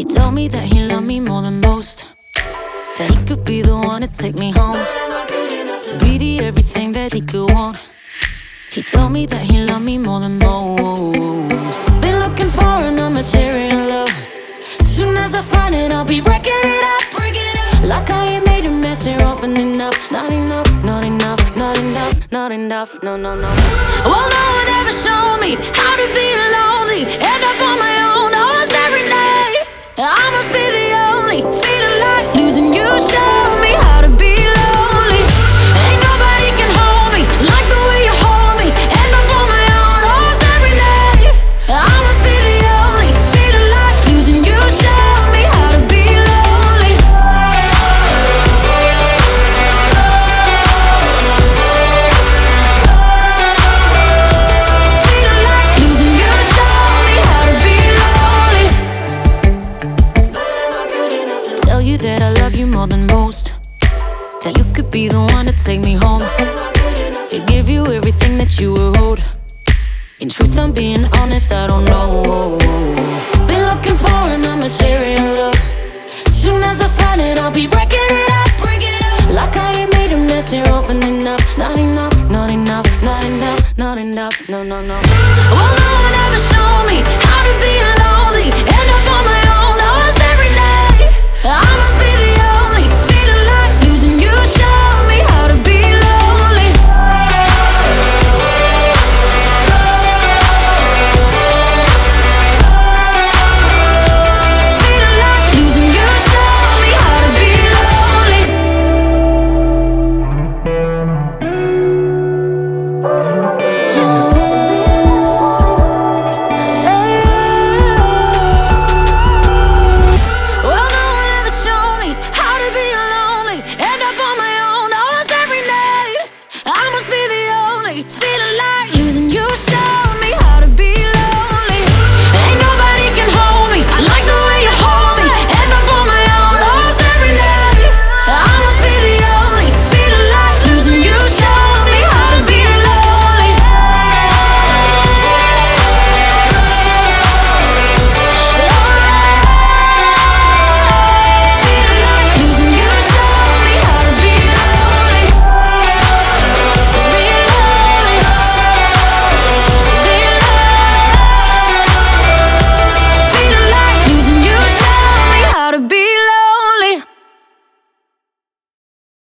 He told me that he loved me more than most. That he could be the one to take me home. Be the everything that he could want. He told me that he loved me more than most. Been looking for an material love. Soon as I find it, I'll be wrecking it up. Like I ain't made a mess here often enough. Not enough, not enough, not enough, not enough. No, no, no. Well, no one ever showed me how to be lonely. That I love you more than most. That you could be the one to take me home. To give you everything that you were owed. In truth, I'm being honest, I don't know. Been looking for an material love. Soon as I find it, I'll be wrecking it up. Like I ain't made a mess here often enough. Not enough, not enough, not enough, not enough. No, no, no.